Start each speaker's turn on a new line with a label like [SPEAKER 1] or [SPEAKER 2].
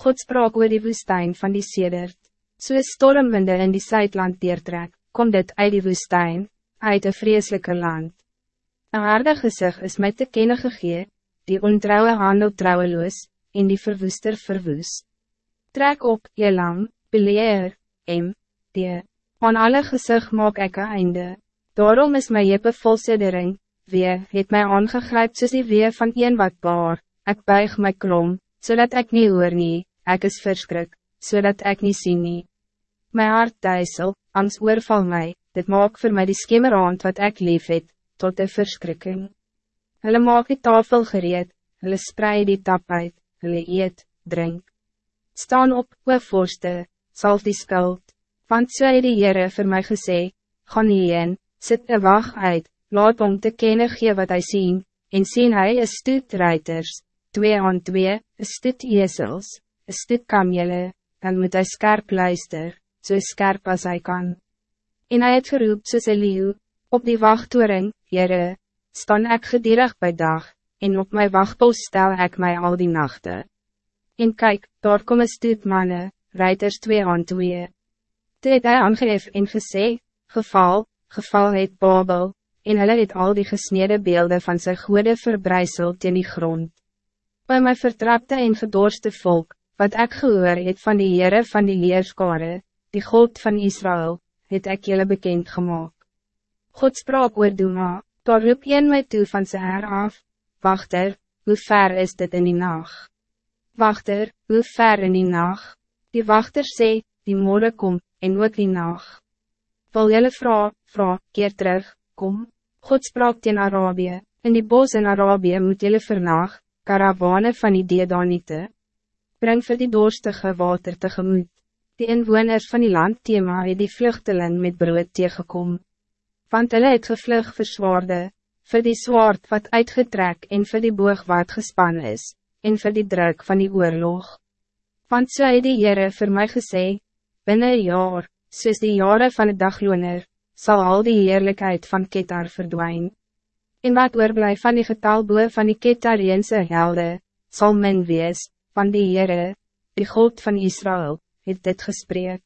[SPEAKER 1] God sprak oor die woestijn van die sedert. Soos stormwinde in die Zuidland deertrek, kom dit uit die woestijn, uit een vreselijke land. Een harde gezicht is met de kennen gegee, die ontrouwe handel trouweloos, en die verwoester verwoes. Trek op, je lam, beleer, em, die, aan alle gezicht maak ek een einde. Daarom is my jeppe vol siddering, wee, het my aangegryp soos die wee van een wat baar, ek buig my krom, zodat ik niet hoor nie, ek is verskrik, zodat ik niet sien nie. My hart duisel, angst oorval my, dit maak voor mij die skimmerhand wat ik lief het, tot de verschrikking. Hulle maak die tafel gereed, hulle sprei die tap uit, hulle eet, drink. Staan op, o voorste, salf die skuld, want so het die Heere vir my gesê, gaan hierheen, sit een wacht uit, laat om te kennen gee wat hij sien, en sien hy is stoet ruiters, twee aan twee, een stoet esels, een stoet kamele, dan moet hij scherp luister, so scherp als hij kan. En hij het geroep soos een leeuw, op die wachttoering, Heere, staan ek gedierig bij dag, en op mijn wachtpost stel ik mij al die nachten. En kijk, daar kom een stoet manne, ruiters twee aan twee. Toe het hy aangeef en gesê, geval, geval het Babel, en hulle het al die gesnede beelden van sy goede verbrijzel teen die grond. Bij my vertrapte en gedorste volk, wat ik gehoor het van die Heere van die Leerskare, die God van Israël, het ek julle bekend gemaakt. God sprak oor Duma, daar roep een my toe van sy haar af, Wachter, hoe ver is dit in die nacht? Wachter, hoe ver in die nacht? Die wachter sê, die morgen kom, en ook die nacht. Wil jylle vra, vra, keer terug, kom. God sprak teen Arabië, in die bos in Arabië moet jylle vernag, karawane van die Dedaniete. Breng vir die dorstige water tegemoet. Die inwoners van die land thema het die vluchteling met brood tegekom. Want hulle het gevlug vir zwaarde, vir die zwaard wat uitgetrek en vir die boog wat gespan is, en vir die druk van die oorlog. Want so het die Heere vir my gesê, binnen een jaar, soos die jaren van de dagloner, zal al die heerlijkheid van Ketar verdwijnen. En wat oorblijf van die getalboe van die Ketariense helde, zal men wees, van die Heere, die God van Israël, het dit gesprek.